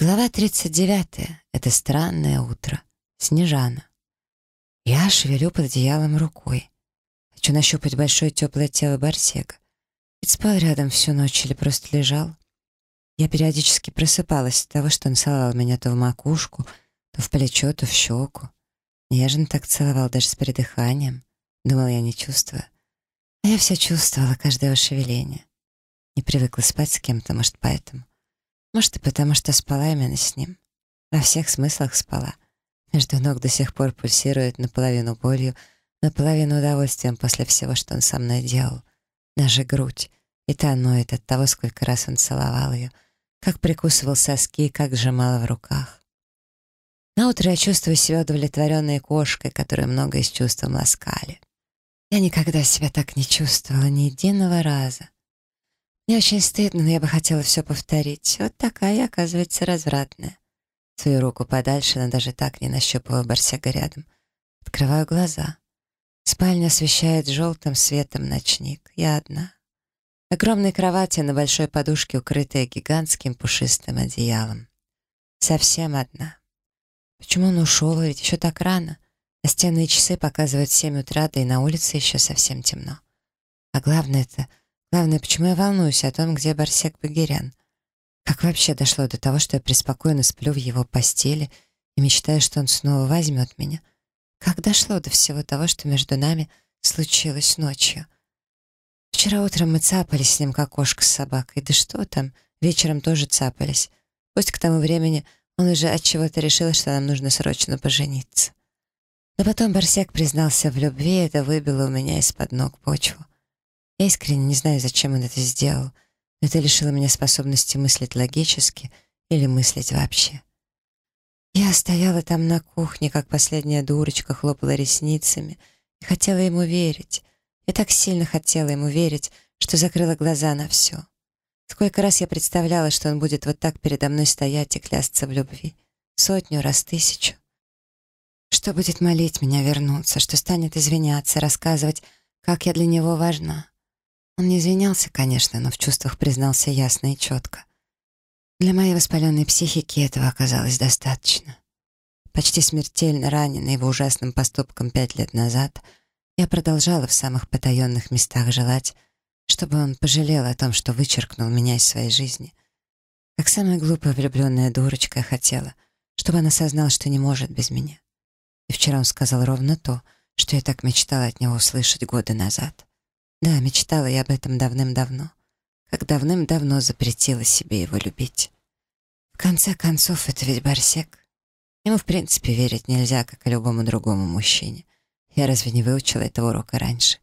Глава 39. Это странное утро. Снежана. Я шевелю под одеялом рукой. Хочу нащупать большое теплое тело Барсега. Ведь спал рядом всю ночь или просто лежал. Я периодически просыпалась от того, что он целовал меня то в макушку, то в плечо, то в щеку. Нежно так целовал даже с придыханием. Думал, я не чувствую. А я все чувствовала, каждое его шевеление. Не привыкла спать с кем-то, может, поэтому. Может, и потому, что спала именно с ним. Во всех смыслах спала. Между ног до сих пор пульсирует наполовину болью, наполовину удовольствием после всего, что он со мной делал. Даже грудь. И та ноет от того, сколько раз он целовал ее, как прикусывал соски, как сжимала в руках. На утро я чувствую себя удовлетворенной кошкой, которую много из чувством ласкали. Я никогда себя так не чувствовала ни единого раза. Мне очень стыдно, но я бы хотела все повторить. Вот такая я, оказывается, развратная. Свою руку подальше, но даже так не нащупываю Барсега рядом. Открываю глаза. Спальня освещает желтым светом ночник. Я одна. Огромной кровати на большой подушке, укрытая гигантским пушистым одеялом. Совсем одна. Почему он ушел, ведь еще так рано? Настенные часы показывают семь утра, да и на улице еще совсем темно. А главное это Главное, почему я волнуюсь о том, где Барсек Багирян? Как вообще дошло до того, что я преспокойно сплю в его постели и мечтаю, что он снова возьмет меня? Как дошло до всего того, что между нами случилось ночью? Вчера утром мы цапались с ним, как кошка с собакой. Да что там, вечером тоже цапались. Пусть к тому времени он уже от чего-то решил, что нам нужно срочно пожениться. Но потом Барсек признался в любви, и это выбило у меня из-под ног почву. Я искренне не знаю, зачем он это сделал, но это лишило меня способности мыслить логически или мыслить вообще. Я стояла там на кухне, как последняя дурочка, хлопала ресницами и хотела ему верить. Я так сильно хотела ему верить, что закрыла глаза на все. Сколько раз я представляла, что он будет вот так передо мной стоять и клясться в любви. Сотню раз, тысячу. Что будет молить меня вернуться, что станет извиняться, рассказывать, как я для него важна. Он не извинялся, конечно, но в чувствах признался ясно и четко. Для моей воспаленной психики этого оказалось достаточно. Почти смертельно раненый его ужасным поступком пять лет назад, я продолжала в самых потаенных местах желать, чтобы он пожалел о том, что вычеркнул меня из своей жизни. Как самая глупая влюбленная дурочка хотела, чтобы он осознал, что не может без меня. И вчера он сказал ровно то, что я так мечтала от него услышать годы назад. Да, мечтала я об этом давным-давно. Как давным-давно запретила себе его любить. В конце концов, это ведь Барсек. Ему, в принципе, верить нельзя, как и любому другому мужчине. Я разве не выучила этого урока раньше?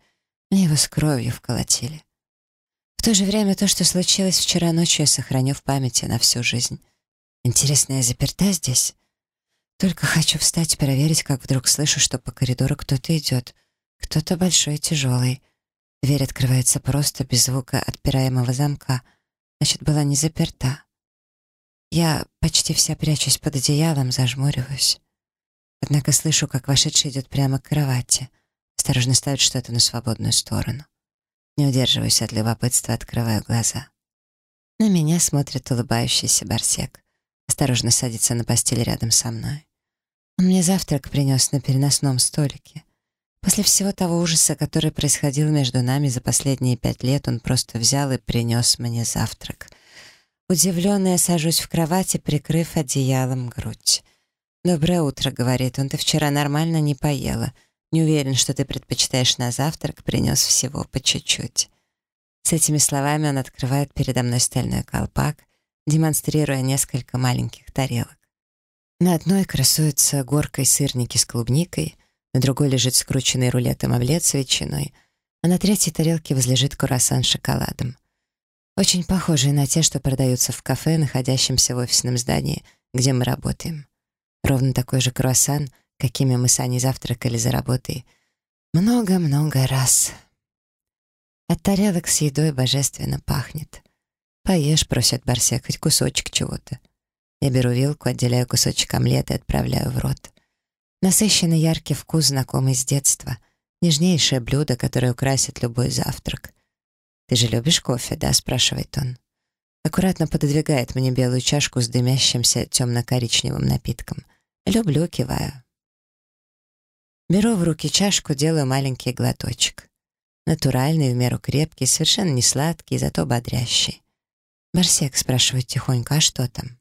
Мне его с кровью вколотили. В то же время то, что случилось вчера ночью, я сохраню в памяти на всю жизнь. Интересно, я заперта здесь? Только хочу встать и проверить, как вдруг слышу, что по коридору кто-то идет. Кто-то большой и тяжелый. Дверь открывается просто, без звука отпираемого замка. Значит, была не заперта. Я почти вся прячусь под одеялом, зажмуриваюсь. Однако слышу, как вошедший идет прямо к кровати. Осторожно ставит что-то на свободную сторону. Не удерживаюсь от любопытства, открываю глаза. На меня смотрит улыбающийся Барсек. Осторожно садится на постель рядом со мной. Он мне завтрак принес на переносном столике. После всего того ужаса, который происходил между нами за последние пять лет, он просто взял и принес мне завтрак. Удивленная сажусь в кровати, прикрыв одеялом грудь. «Доброе утро», — говорит он, — «ты вчера нормально не поела. Не уверен, что ты предпочитаешь на завтрак, принес всего по чуть-чуть». С этими словами он открывает передо мной стальной колпак, демонстрируя несколько маленьких тарелок. На одной красуются горкой сырники с клубникой — на другой лежит скрученный рулетом омлет с ветчиной, а на третьей тарелке возлежит круассан с шоколадом. Очень похожие на те, что продаются в кафе, находящемся в офисном здании, где мы работаем. Ровно такой же круассан, какими мы с Аней завтракали за работой. Много-много раз. От тарелок с едой божественно пахнет. «Поешь», — просит Барсек, — «хоть кусочек чего-то». Я беру вилку, отделяю кусочек омлета и отправляю в рот. Насыщенный яркий вкус, знакомый с детства. Нежнейшее блюдо, которое украсит любой завтрак. «Ты же любишь кофе, да?» — спрашивает он. Аккуратно пододвигает мне белую чашку с дымящимся темно-коричневым напитком. Люблю, киваю. Беру в руки чашку, делаю маленький глоточек. Натуральный, в меру крепкий, совершенно не сладкий, зато бодрящий. «Барсек», — спрашивает тихонько, — «а что там?»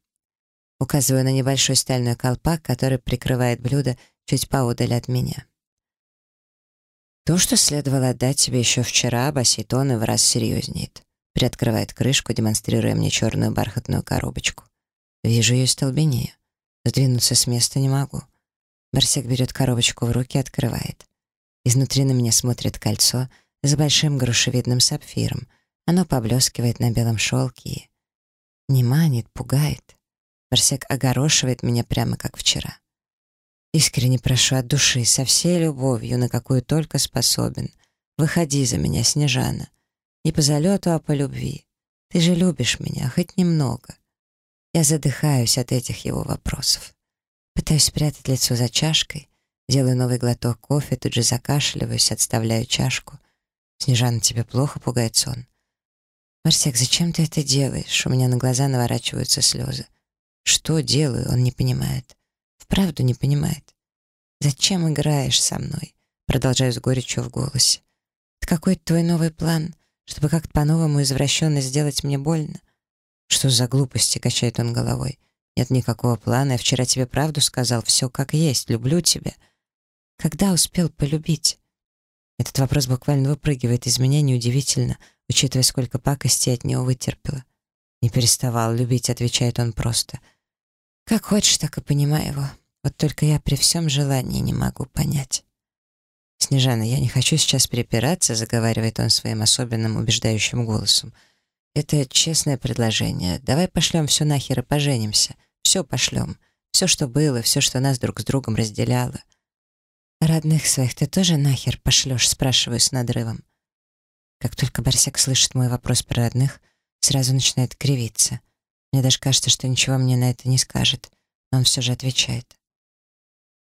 Указываю на небольшой стальной колпак, который прикрывает блюдо чуть поодаль от меня. То, что следовало отдать тебе еще вчера, баситон в раз серьезнеет. Приоткрывает крышку, демонстрируя мне черную бархатную коробочку. Вижу ее столбенею. Сдвинуться с места не могу. Барсек берет коробочку в руки и открывает. Изнутри на меня смотрит кольцо с большим грушевидным сапфиром. Оно поблескивает на белом шелке и... Не манит, пугает. Барсек огорошивает меня прямо как вчера. Искренне прошу от души, со всей любовью, на какую только способен. Выходи за меня, Снежана. Не по залету, а по любви. Ты же любишь меня, хоть немного. Я задыхаюсь от этих его вопросов. Пытаюсь спрятать лицо за чашкой, делаю новый глоток кофе, тут же закашливаюсь, отставляю чашку. «Снежана, тебе плохо?» — пугает сон. «Марсек, зачем ты это делаешь?» У меня на глаза наворачиваются слезы. «Что делаю?» — он не понимает. Вправду не понимает. «Зачем играешь со мной?» Продолжаю с горечью в голосе. «Это какой-то твой новый план, чтобы как-то по-новому извращенно сделать мне больно?» «Что за глупости?» — качает он головой. «Нет никакого плана. Я вчера тебе правду сказал. Все как есть. Люблю тебя». «Когда успел полюбить?» Этот вопрос буквально выпрыгивает из меня неудивительно, учитывая, сколько пакостей от него вытерпела. «Не переставал любить», — отвечает он просто. «Как хочешь, так и понимай его. Вот только я при всем желании не могу понять. «Снежана, я не хочу сейчас припираться», — заговаривает он своим особенным убеждающим голосом. «Это честное предложение. Давай пошлем все нахер и поженимся. Все пошлем. Все, что было, все, что нас друг с другом разделяло». «Родных своих ты тоже нахер пошлешь?» — спрашиваю с надрывом. Как только Барсек слышит мой вопрос про родных, сразу начинает кривиться. Мне даже кажется, что ничего мне на это не скажет, но он все же отвечает.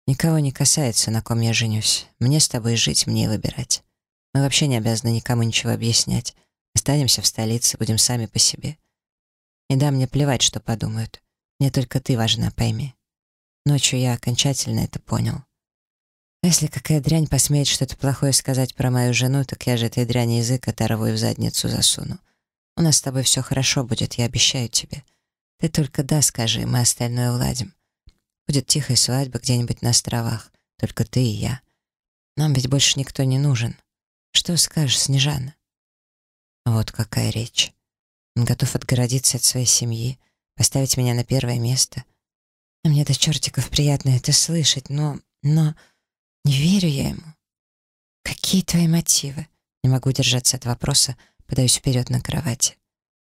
Никого не касается, на ком я женюсь. Мне с тобой жить, мне и выбирать. Мы вообще не обязаны никому ничего объяснять. Останемся в столице, будем сами по себе. И да, мне плевать, что подумают. Мне только ты важна, пойми. Ночью я окончательно это понял. А если какая дрянь посмеет что-то плохое сказать про мою жену, так я же этой дряни язык оторву и в задницу засуну. У нас с тобой все хорошо будет, я обещаю тебе. Ты только да скажи, мы остальное уладим. Будет тихая свадьба где-нибудь на островах. Только ты и я. Нам ведь больше никто не нужен. Что скажешь, Снежана?» Вот какая речь. Он готов отгородиться от своей семьи, поставить меня на первое место. А мне до чертиков приятно это слышать, но... но... не верю я ему. Какие твои мотивы? Не могу держаться от вопроса, подаюсь вперед на кровати.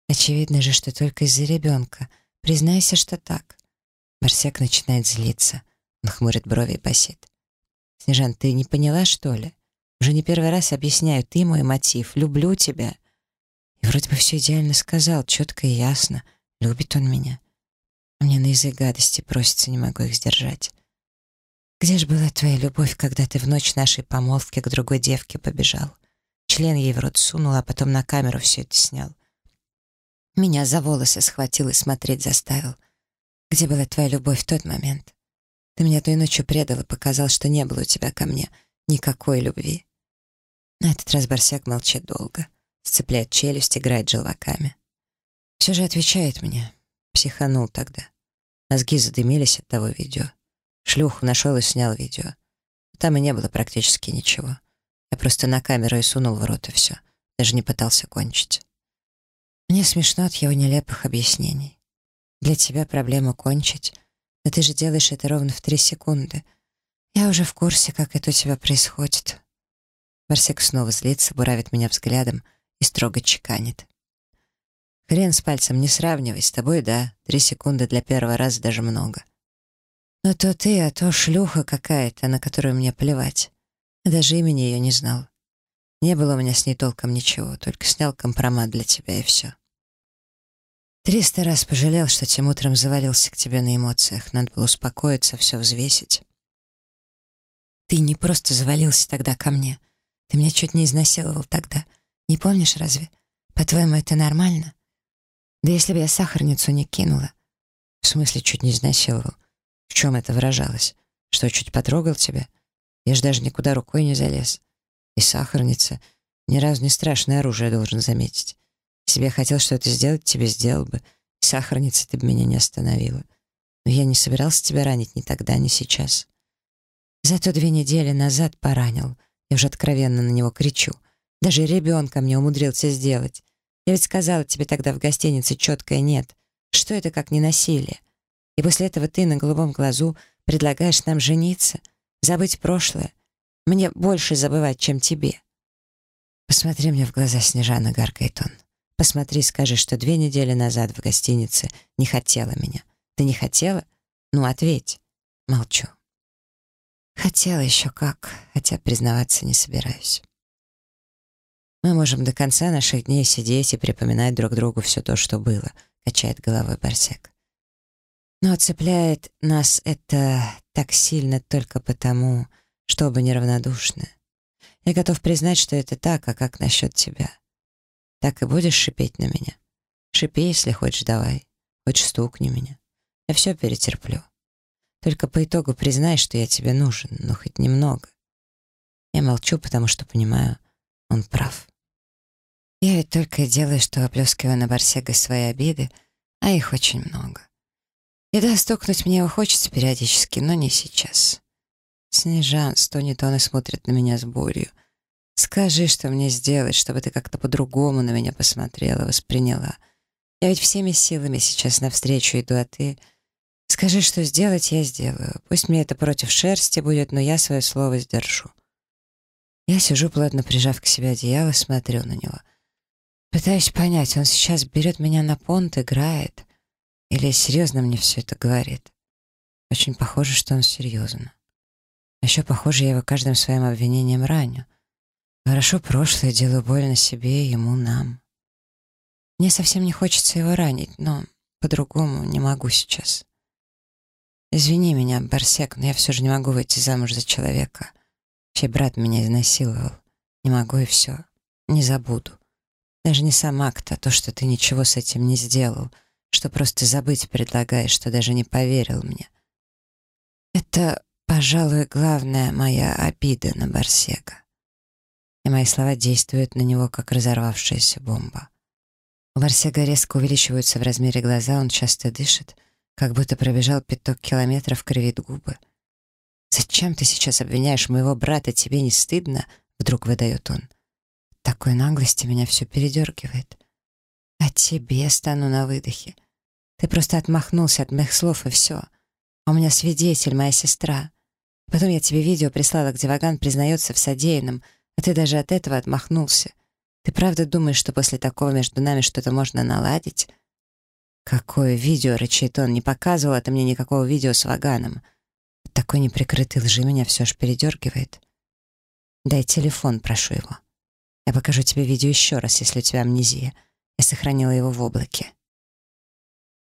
Очевидно же, что только из-за ребенка. Признайся, что так. Барсек начинает злиться. Он хмурит брови и басит. «Снежан, ты не поняла, что ли? Уже не первый раз объясняю, ты мой мотив, люблю тебя». И вроде бы все идеально сказал, четко и ясно. Любит он меня. Мне на язык гадости просится, не могу их сдержать. Где же была твоя любовь, когда ты в ночь нашей помолвки к другой девке побежал? Член ей в рот сунул, а потом на камеру все это снял. Меня за волосы схватил и смотреть заставил — где была твоя любовь в тот момент? Ты меня той ночью предал и показал, что не было у тебя ко мне никакой любви. На этот раз Барсяк молчит долго, сцепляет челюсть, играет желваками. Все же отвечает мне. Психанул тогда. Мозги задымились от того видео. Шлюху нашел и снял видео. Там и не было практически ничего. Я просто на камеру и сунул в рот, и все. Даже не пытался кончить. Мне смешно от его нелепых объяснений. Для тебя проблема кончить. Но ты же делаешь это ровно в три секунды. Я уже в курсе, как это у тебя происходит. Барсек снова злится, буравит меня взглядом и строго чеканит. Хрен с пальцем не сравнивай, с тобой, да, три секунды для первого раза даже много. Но то ты, а то шлюха какая-то, на которую мне плевать. Даже имени ее не знал. Не было у меня с ней толком ничего, только снял компромат для тебя и все. Триста раз пожалел, что тем утром завалился к тебе на эмоциях. Надо было успокоиться, все взвесить. Ты не просто завалился тогда ко мне. Ты меня чуть не изнасиловал тогда. Не помнишь разве? По-твоему, это нормально? Да если бы я сахарницу не кинула. В смысле, чуть не изнасиловал. В чем это выражалось? Что, чуть потрогал тебя? Я ж даже никуда рукой не залез. И сахарница. Ни разу не страшное оружие, должен заметить. Я хотел что-то сделать, тебе сделал бы. Сахарница ты бы меня не остановила. Но я не собирался тебя ранить ни тогда, ни сейчас. Зато две недели назад поранил. Я уже откровенно на него кричу. Даже ребенка мне умудрился сделать. Я ведь сказала тебе тогда в гостинице четкое «нет». Что это как не насилие? И после этого ты на голубом глазу предлагаешь нам жениться, забыть прошлое. Мне больше забывать, чем тебе. Посмотри мне в глаза, Снежана, гаркает он. Посмотри, скажи, что две недели назад в гостинице не хотела меня. Ты не хотела? Ну, ответь. Молчу. Хотела еще как, хотя признаваться не собираюсь. Мы можем до конца наших дней сидеть и припоминать друг другу все то, что было, качает головой Барсек. Но цепляет нас это так сильно только потому, что оба неравнодушны. Я готов признать, что это так, а как насчет тебя? Так и будешь шипеть на меня? Шипи, если хочешь, давай. Хочешь, стукни меня. Я все перетерплю. Только по итогу признай, что я тебе нужен, но хоть немного. Я молчу, потому что понимаю, он прав. Я ведь только и делаю, что оплескиваю на Барсега свои обиды, а их очень много. И да, стукнуть мне его хочется периодически, но не сейчас. Снежан стонет он и смотрит на меня с болью. Скажи, что мне сделать, чтобы ты как-то по-другому на меня посмотрела, восприняла. Я ведь всеми силами сейчас навстречу иду, а ты... Скажи, что сделать, я сделаю. Пусть мне это против шерсти будет, но я свое слово сдержу. Я сижу, плотно прижав к себе одеяло, смотрю на него. Пытаюсь понять, он сейчас берет меня на понт, играет, или серьезно мне все это говорит. Очень похоже, что он серьезно. Еще похоже, я его каждым своим обвинением раню. Хорошо прошлое, делаю больно себе, ему, нам. Мне совсем не хочется его ранить, но по-другому не могу сейчас. Извини меня, Барсек, но я все же не могу выйти замуж за человека, чей брат меня изнасиловал. Не могу и все. Не забуду. Даже не сам акт, а то, что ты ничего с этим не сделал, что просто забыть предлагаешь, что даже не поверил мне. Это Пожалуй, главная моя обида на Барсега. И мои слова действуют на него, как разорвавшаяся бомба. У Барсега резко увеличиваются в размере глаза, он часто дышит, как будто пробежал пяток километров, кривит губы. «Зачем ты сейчас обвиняешь моего брата? Тебе не стыдно?» — вдруг выдает он. Такой наглости меня все передергивает. А тебе стану на выдохе. Ты просто отмахнулся от моих слов, и все. А у меня свидетель, моя сестра. Потом я тебе видео прислала, где Ваган признается в содеянном, а ты даже от этого отмахнулся. Ты правда думаешь, что после такого между нами что-то можно наладить? Какое видео, рычит он, не показывала ты мне никакого видео с Ваганом. От такой неприкрытой лжи меня все аж передергивает. Дай телефон, прошу его. Я покажу тебе видео еще раз, если у тебя амнезия. Я сохранила его в облаке.